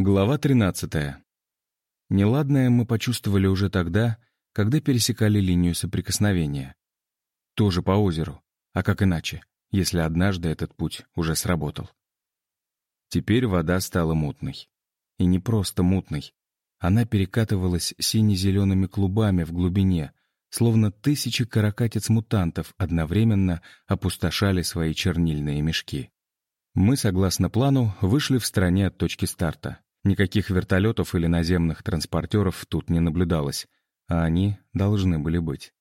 Глава 13. Неладное мы почувствовали уже тогда, когда пересекали линию соприкосновения. Тоже по озеру, а как иначе, если однажды этот путь уже сработал. Теперь вода стала мутной. И не просто мутной. Она перекатывалась сине-зелеными клубами в глубине, словно тысячи каракатиц-мутантов одновременно опустошали свои чернильные мешки. Мы, согласно плану, вышли в стороне от точки старта. Никаких вертолетов или наземных транспортеров тут не наблюдалось, а они должны были быть.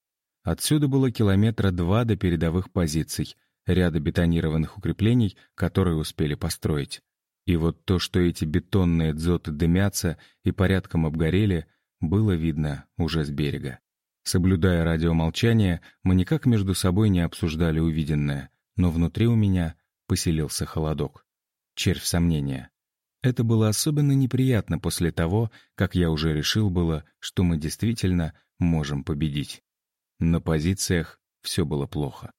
Отсюда было километра два до передовых позиций, ряда бетонированных укреплений, которые успели построить. И вот то, что эти бетонные дзоты дымятся и порядком обгорели, было видно уже с берега. Соблюдая радиомолчание, мы никак между собой не обсуждали увиденное, но внутри у меня поселился холодок. Червь сомнения. Это было особенно неприятно после того, как я уже решил было, что мы действительно можем победить. На позициях все было плохо.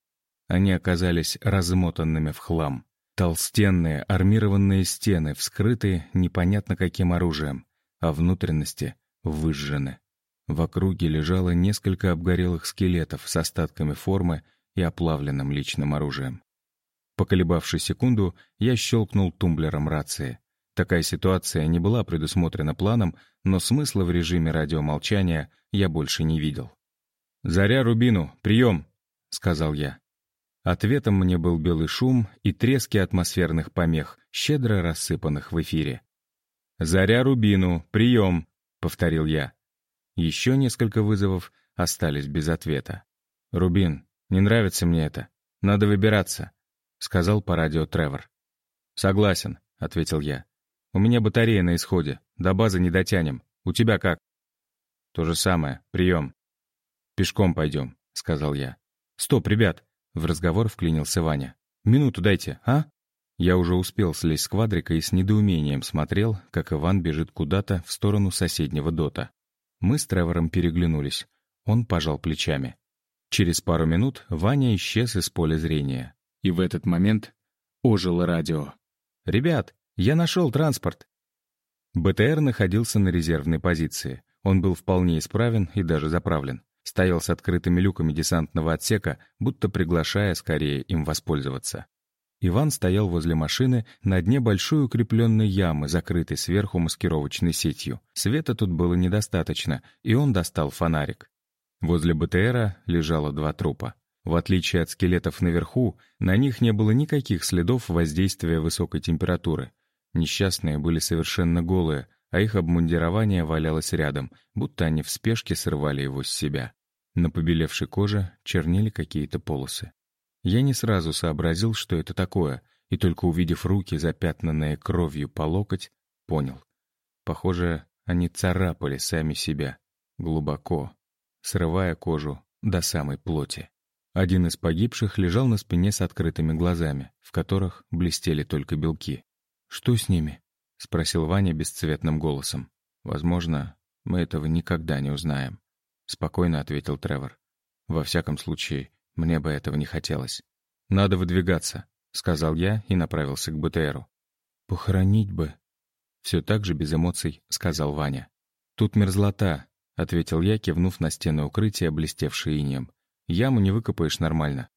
Они оказались размотанными в хлам. Толстенные армированные стены вскрыты непонятно каким оружием, а внутренности выжжены. В округе лежало несколько обгорелых скелетов с остатками формы и оплавленным личным оружием. Поколебавшись секунду, я щелкнул тумблером рации. Такая ситуация не была предусмотрена планом, но смысла в режиме радиомолчания я больше не видел. «Заря Рубину, прием!» — сказал я. Ответом мне был белый шум и трески атмосферных помех, щедро рассыпанных в эфире. «Заря Рубину, прием!» — повторил я. Еще несколько вызовов остались без ответа. «Рубин, не нравится мне это. Надо выбираться», — сказал по радио Тревор. «Согласен», — ответил я. У меня батарея на исходе. До базы не дотянем. У тебя как?» «То же самое. Прием». «Пешком пойдем», — сказал я. «Стоп, ребят!» — в разговор вклинился Ваня. «Минуту дайте, а?» Я уже успел слезть с квадрика и с недоумением смотрел, как Иван бежит куда-то в сторону соседнего дота. Мы с Тревором переглянулись. Он пожал плечами. Через пару минут Ваня исчез из поля зрения. И в этот момент ожило радио. «Ребят, «Я нашел транспорт». БТР находился на резервной позиции. Он был вполне исправен и даже заправлен. Стоял с открытыми люками десантного отсека, будто приглашая скорее им воспользоваться. Иван стоял возле машины на дне большой укрепленной ямы, закрытой сверху маскировочной сетью. Света тут было недостаточно, и он достал фонарик. Возле БТРа лежало два трупа. В отличие от скелетов наверху, на них не было никаких следов воздействия высокой температуры. Несчастные были совершенно голые, а их обмундирование валялось рядом, будто они в спешке срывали его с себя. На побелевшей коже чернели какие-то полосы. Я не сразу сообразил, что это такое, и только увидев руки, запятнанные кровью по локоть, понял. Похоже, они царапали сами себя, глубоко, срывая кожу до самой плоти. Один из погибших лежал на спине с открытыми глазами, в которых блестели только белки. «Что с ними?» — спросил Ваня бесцветным голосом. «Возможно, мы этого никогда не узнаем», — спокойно ответил Тревор. «Во всяком случае, мне бы этого не хотелось». «Надо выдвигаться», — сказал я и направился к БТРу. «Похоронить бы», — все так же без эмоций сказал Ваня. «Тут мерзлота», — ответил я, кивнув на стены укрытия, блестевшие инеем. «Яму не выкопаешь нормально».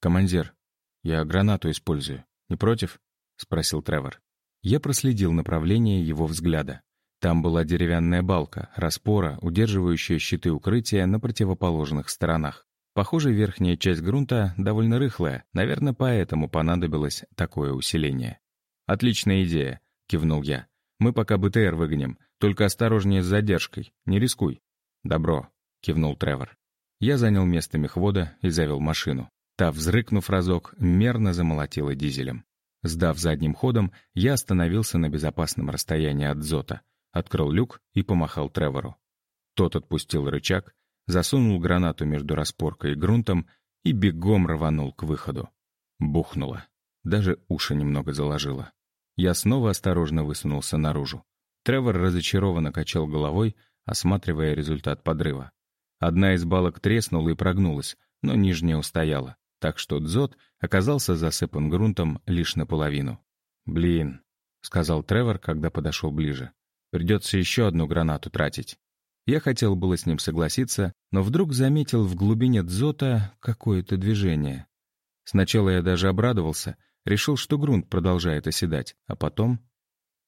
«Командир, я гранату использую. Не против?» — спросил Тревор. Я проследил направление его взгляда. Там была деревянная балка, распора, удерживающая щиты укрытия на противоположных сторонах. Похоже, верхняя часть грунта довольно рыхлая, наверное, поэтому понадобилось такое усиление. «Отличная идея», — кивнул я. «Мы пока БТР выгоним, только осторожнее с задержкой, не рискуй». «Добро», — кивнул Тревор. Я занял место мехвода и завел машину. Та, взрыкнув разок, мерно замолотила дизелем. Сдав задним ходом, я остановился на безопасном расстоянии от Зота, открыл люк и помахал Тревору. Тот отпустил рычаг, засунул гранату между распоркой и грунтом и бегом рванул к выходу. Бухнуло. Даже уши немного заложило. Я снова осторожно высунулся наружу. Тревор разочарованно качал головой, осматривая результат подрыва. Одна из балок треснула и прогнулась, но нижняя устояла так что дзот оказался засыпан грунтом лишь наполовину. «Блин, — сказал Тревор, когда подошел ближе. «Придется еще одну гранату тратить». Я хотел было с ним согласиться, но вдруг заметил в глубине дзота какое-то движение. Сначала я даже обрадовался, решил, что грунт продолжает оседать, а потом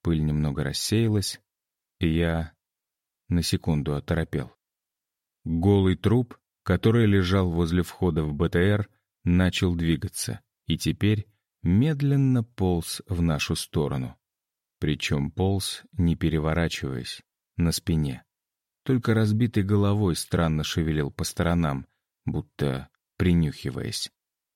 пыль немного рассеялась, и я на секунду оторопел. Голый труп, который лежал возле входа в БТР, начал двигаться, и теперь медленно полз в нашу сторону. Причем полз, не переворачиваясь, на спине. Только разбитой головой странно шевелил по сторонам, будто принюхиваясь.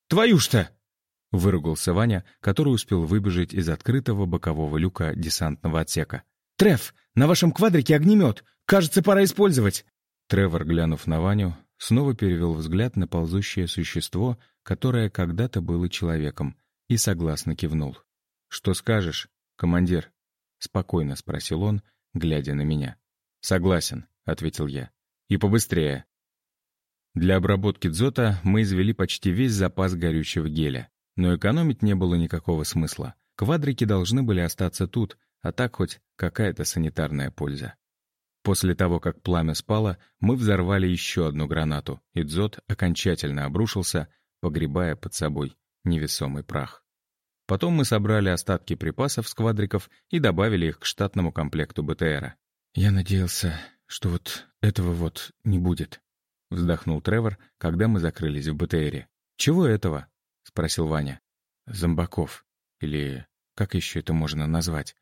«Твою ж-то!» — выругался Ваня, который успел выбежать из открытого бокового люка десантного отсека. «Треф, на вашем квадрике огнемет! Кажется, пора использовать!» Тревор, глянув на Ваню, снова перевел взгляд на ползущее существо, которое когда-то было человеком, и согласно кивнул. «Что скажешь, командир?» — спокойно спросил он, глядя на меня. «Согласен», — ответил я. «И побыстрее». Для обработки дзота мы извели почти весь запас горючего геля, но экономить не было никакого смысла. Квадрики должны были остаться тут, а так хоть какая-то санитарная польза. После того, как пламя спало, мы взорвали еще одну гранату, и дзот окончательно обрушился, погребая под собой невесомый прах. Потом мы собрали остатки припасов с квадриков и добавили их к штатному комплекту БТРа. «Я надеялся, что вот этого вот не будет», — вздохнул Тревор, когда мы закрылись в БТРе. «Чего этого?» — спросил Ваня. «Зомбаков. Или как еще это можно назвать?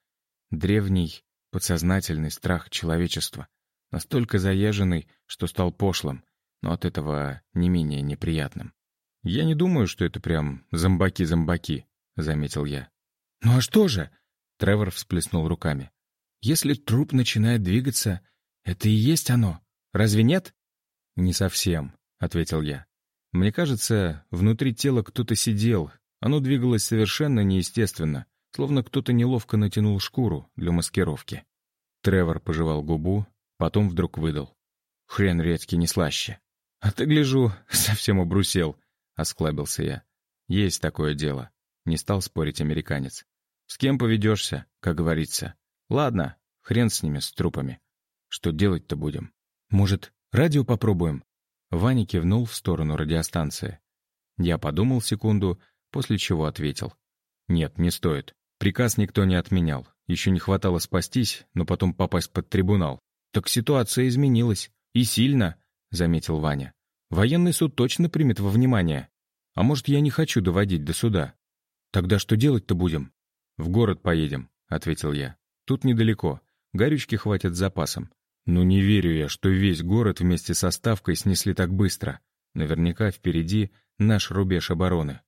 Древний подсознательный страх человечества, настолько заезженный, что стал пошлым, но от этого не менее неприятным. «Я не думаю, что это прям зомбаки-зомбаки», — заметил я. «Ну а что же?» — Тревор всплеснул руками. «Если труп начинает двигаться, это и есть оно. Разве нет?» «Не совсем», — ответил я. «Мне кажется, внутри тела кто-то сидел. Оно двигалось совершенно неестественно, словно кто-то неловко натянул шкуру для маскировки. Тревор пожевал губу, потом вдруг выдал. «Хрен редкий не слаще». «А ты, гляжу, совсем обрусел», — осклабился я. «Есть такое дело», — не стал спорить американец. «С кем поведешься, как говорится. Ладно, хрен с ними, с трупами. Что делать-то будем? Может, радио попробуем?» Ваня кивнул в сторону радиостанции. Я подумал секунду, после чего ответил. «Нет, не стоит. Приказ никто не отменял. Еще не хватало спастись, но потом попасть под трибунал. «Так ситуация изменилась. И сильно», — заметил Ваня. «Военный суд точно примет во внимание. А может, я не хочу доводить до суда? Тогда что делать-то будем?» «В город поедем», — ответил я. «Тут недалеко. Горючки хватит с запасом. Но не верю я, что весь город вместе со ставкой снесли так быстро. Наверняка впереди наш рубеж обороны.